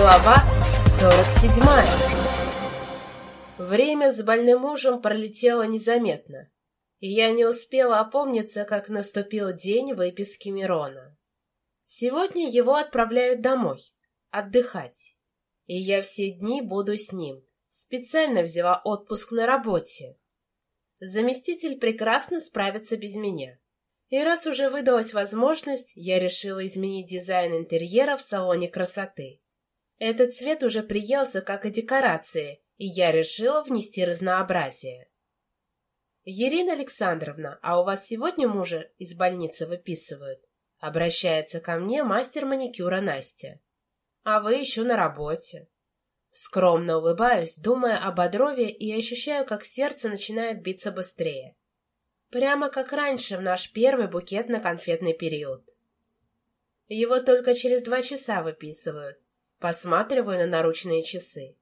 Глава 47 Время с больным мужем пролетело незаметно, и я не успела опомниться, как наступил день выписки Мирона. Сегодня его отправляют домой, отдыхать, и я все дни буду с ним. Специально взяла отпуск на работе. Заместитель прекрасно справится без меня. И раз уже выдалась возможность, я решила изменить дизайн интерьера в салоне красоты. Этот цвет уже приелся как и декорации, и я решила внести разнообразие. «Ирина Александровна, а у вас сегодня мужа из больницы выписывают?» Обращается ко мне мастер маникюра Настя. «А вы еще на работе». Скромно улыбаюсь, думая об Бодрове и ощущаю, как сердце начинает биться быстрее. Прямо как раньше, в наш первый букетно-конфетный период. Его только через два часа выписывают. Посматриваю на наручные часы.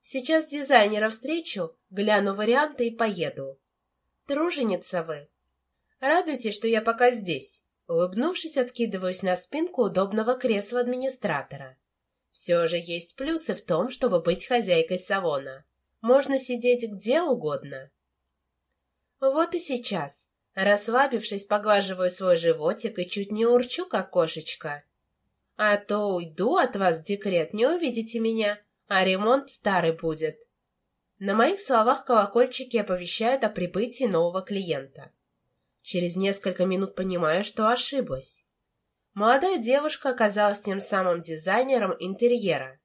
Сейчас дизайнера встречу, гляну варианты и поеду. Труженица вы. Радуйтесь, что я пока здесь. Улыбнувшись, откидываюсь на спинку удобного кресла администратора. Все же есть плюсы в том, чтобы быть хозяйкой салона. Можно сидеть где угодно. Вот и сейчас, расслабившись, поглаживаю свой животик и чуть не урчу, как кошечка. А то уйду от вас в декрет, не увидите меня, а ремонт старый будет. На моих словах колокольчики оповещают о прибытии нового клиента. Через несколько минут понимаю, что ошиблась. Молодая девушка оказалась тем самым дизайнером интерьера.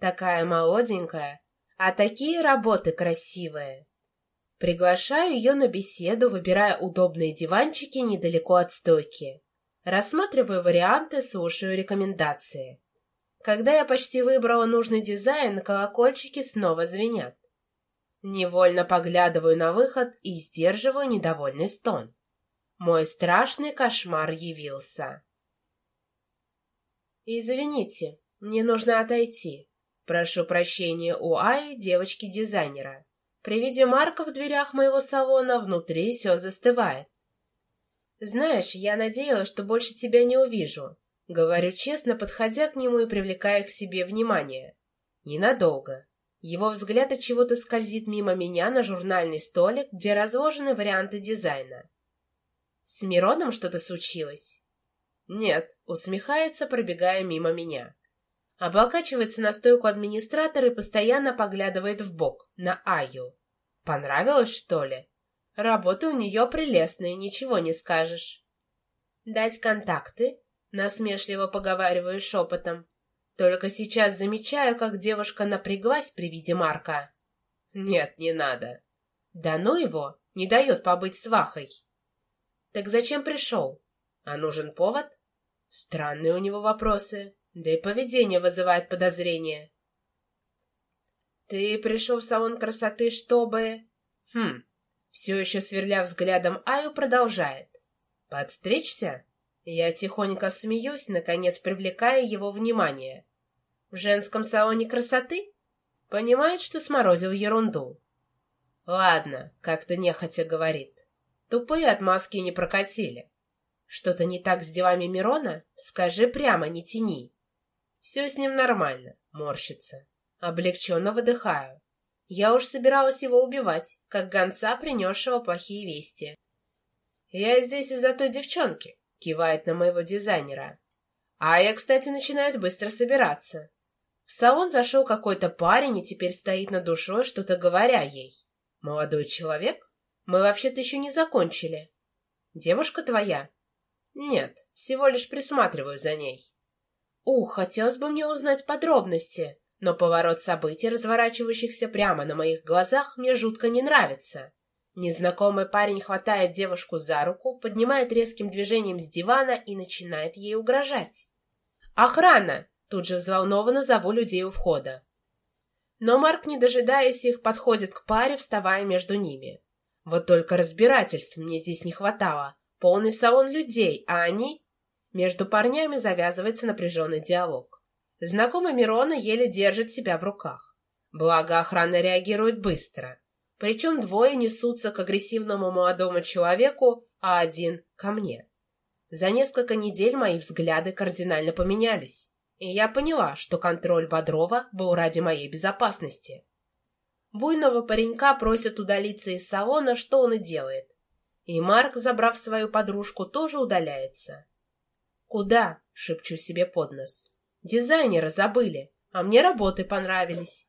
Такая молоденькая, а такие работы красивые. Приглашаю ее на беседу, выбирая удобные диванчики недалеко от стойки. Рассматриваю варианты, слушаю рекомендации. Когда я почти выбрала нужный дизайн, колокольчики снова звенят. Невольно поглядываю на выход и сдерживаю недовольный стон. Мой страшный кошмар явился. «Извините, мне нужно отойти. Прошу прощения у Аи, девочки-дизайнера. При виде Марка в дверях моего салона внутри все застывает. Знаешь, я надеялась, что больше тебя не увижу. Говорю честно, подходя к нему и привлекая к себе внимание. Ненадолго. Его взгляд от чего-то скользит мимо меня на журнальный столик, где разложены варианты дизайна. С Мироном что-то случилось? «Нет», — усмехается, пробегая мимо меня. Облокачивается на стойку администратора и постоянно поглядывает в бок на Аю. «Понравилось, что ли?» Работа у нее прелестная, ничего не скажешь. «Дать контакты?» — насмешливо поговариваю шепотом. Только сейчас замечаю, как девушка напряглась при виде Марка. «Нет, не надо». «Да ну его! Не дает побыть свахой!» «Так зачем пришел? А нужен повод?» Странные у него вопросы, да и поведение вызывает подозрения. «Ты пришел в салон красоты, чтобы...» «Хм...» Все еще сверля взглядом Аю, продолжает. «Подстричься?» Я тихонько смеюсь, наконец привлекая его внимание. «В женском салоне красоты?» Понимает, что сморозил ерунду. «Ладно», — как-то нехотя говорит. «Тупые отмазки не прокатили. Что-то не так с делами Мирона? Скажи прямо, не тяни. Все с ним нормально, морщится. Облегченно выдыхаю. Я уж собиралась его убивать, как гонца, принесшего плохие вести. «Я здесь из-за той девчонки», — кивает на моего дизайнера. А я, кстати, начинает быстро собираться. В салон зашел какой-то парень и теперь стоит над душой, что-то говоря ей. «Молодой человек? Мы вообще-то еще не закончили. Девушка твоя?» Нет, всего лишь присматриваю за ней. Ух, хотелось бы мне узнать подробности, но поворот событий, разворачивающихся прямо на моих глазах, мне жутко не нравится. Незнакомый парень хватает девушку за руку, поднимает резким движением с дивана и начинает ей угрожать. «Охрана!» — тут же взволнованно зову людей у входа. Но Марк, не дожидаясь их, подходит к паре, вставая между ними. Вот только разбирательств мне здесь не хватало. Полный салон людей, а они... Между парнями завязывается напряженный диалог. Знакомый Мирона еле держит себя в руках. Благо, охрана реагирует быстро. Причем двое несутся к агрессивному молодому человеку, а один — ко мне. За несколько недель мои взгляды кардинально поменялись. и я поняла, что контроль Бодрова был ради моей безопасности. Буйного паренька просят удалиться из салона, что он и делает. И Марк, забрав свою подружку, тоже удаляется. «Куда?» — шепчу себе под нос. «Дизайнера забыли, а мне работы понравились.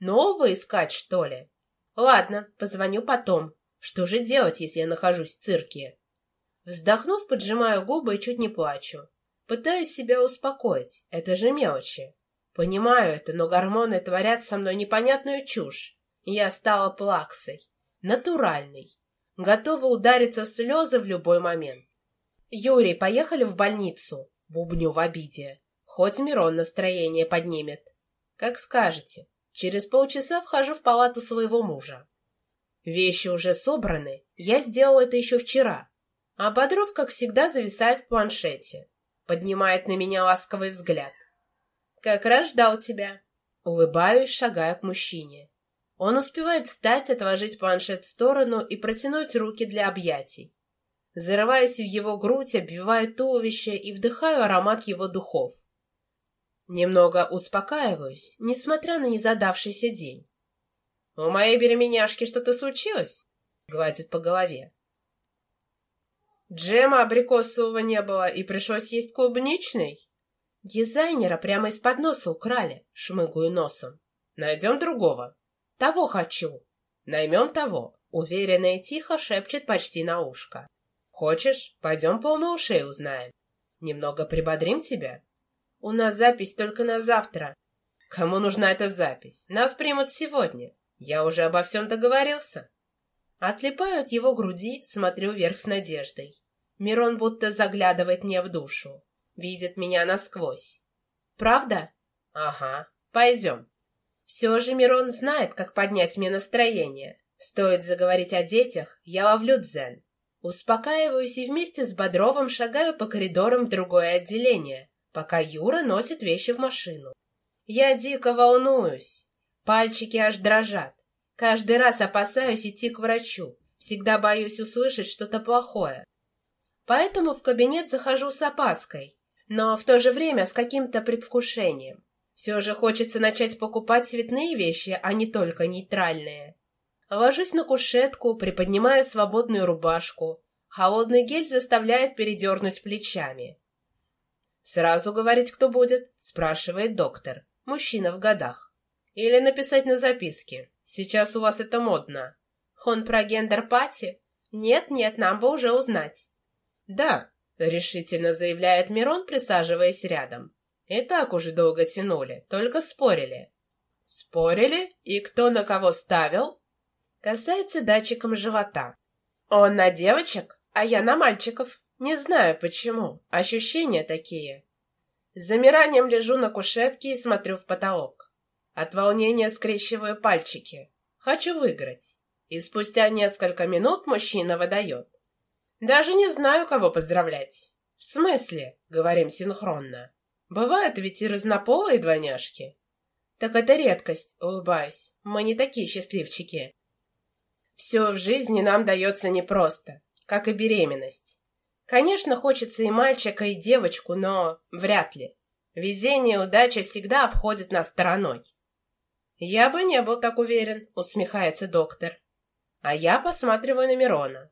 Нового искать, что ли? Ладно, позвоню потом. Что же делать, если я нахожусь в цирке?» Вздохнув, поджимаю губы и чуть не плачу. Пытаюсь себя успокоить, это же мелочи. Понимаю это, но гормоны творят со мной непонятную чушь. Я стала плаксой. Натуральной. Готова удариться в слезы в любой момент. «Юрий, поехали в больницу?» Бубню в обиде. Хоть Мирон настроение поднимет. «Как скажете. Через полчаса вхожу в палату своего мужа. Вещи уже собраны. Я сделал это еще вчера. А Бодров, как всегда, зависает в планшете. Поднимает на меня ласковый взгляд. «Как раз ждал тебя». Улыбаюсь, шагая к мужчине. Он успевает встать, отложить планшет в сторону и протянуть руки для объятий. Зарываюсь в его грудь, обвиваю туловище и вдыхаю аромат его духов. Немного успокаиваюсь, несмотря на незадавшийся день. «У моей беременяшки что-то случилось?» — гладит по голове. Джема абрикосового не было, и пришлось есть клубничный. Дизайнера прямо из-под носа украли, шмыгаю носом. Найдем другого. Того хочу. Наймем того. Уверенно и тихо шепчет почти на ушко. Хочешь, пойдем по ушей узнаем. Немного прибодрим тебя. У нас запись только на завтра. Кому нужна эта запись? Нас примут сегодня. Я уже обо всем договорился. Отлипаю от его груди, смотрю вверх с надеждой. Мирон будто заглядывает мне в душу. Видит меня насквозь. Правда? Ага. Пойдем. Все же Мирон знает, как поднять мне настроение. Стоит заговорить о детях, я ловлю дзен. Успокаиваюсь и вместе с Бодровым шагаю по коридорам в другое отделение, пока Юра носит вещи в машину. Я дико волнуюсь. Пальчики аж дрожат. Каждый раз опасаюсь идти к врачу. Всегда боюсь услышать что-то плохое. Поэтому в кабинет захожу с опаской но в то же время с каким-то предвкушением. Все же хочется начать покупать цветные вещи, а не только нейтральные. Ложусь на кушетку, приподнимаю свободную рубашку. Холодный гель заставляет передернуть плечами. «Сразу говорить, кто будет?» – спрашивает доктор. Мужчина в годах. «Или написать на записке. Сейчас у вас это модно». «Он про гендер-пати?» «Нет-нет, нам бы уже узнать». «Да, — решительно заявляет Мирон, присаживаясь рядом. «И так уже долго тянули, только спорили». «Спорили? И кто на кого ставил?» Касается датчиком живота. «Он на девочек, а я на мальчиков. Не знаю почему. Ощущения такие». С замиранием лежу на кушетке и смотрю в потолок. От волнения скрещиваю пальчики. Хочу выиграть. И спустя несколько минут мужчина выдает. Даже не знаю, кого поздравлять. В смысле? Говорим синхронно. Бывают ведь и разнополые двойняшки. Так это редкость, улыбаюсь. Мы не такие счастливчики. Все в жизни нам дается непросто, как и беременность. Конечно, хочется и мальчика, и девочку, но вряд ли. Везение и удача всегда обходят нас стороной. Я бы не был так уверен, усмехается доктор. А я посматриваю на Мирона.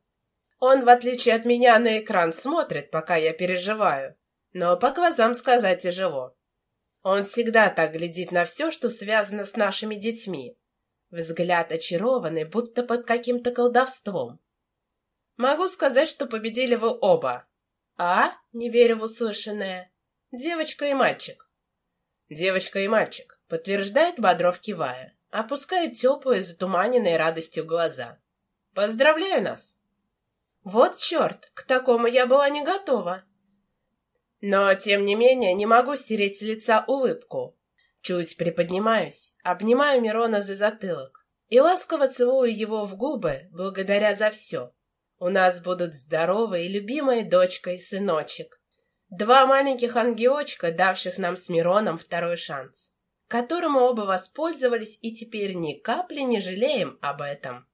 Он, в отличие от меня, на экран смотрит, пока я переживаю. Но по глазам сказать тяжело. Он всегда так глядит на все, что связано с нашими детьми. Взгляд очарованный, будто под каким-то колдовством. Могу сказать, что победили вы оба. А? Не верю в услышанное. Девочка и мальчик. Девочка и мальчик, подтверждает Бодров кивая, опускает теплые, затуманенные радостью глаза. Поздравляю нас! Вот черт, к такому я была не готова. Но, тем не менее, не могу стереть с лица улыбку. Чуть приподнимаюсь, обнимаю Мирона за затылок и ласково целую его в губы, благодаря за все. У нас будут здоровые и любимые дочка и сыночек. Два маленьких ангелочка, давших нам с Мироном второй шанс, которому оба воспользовались и теперь ни капли не жалеем об этом.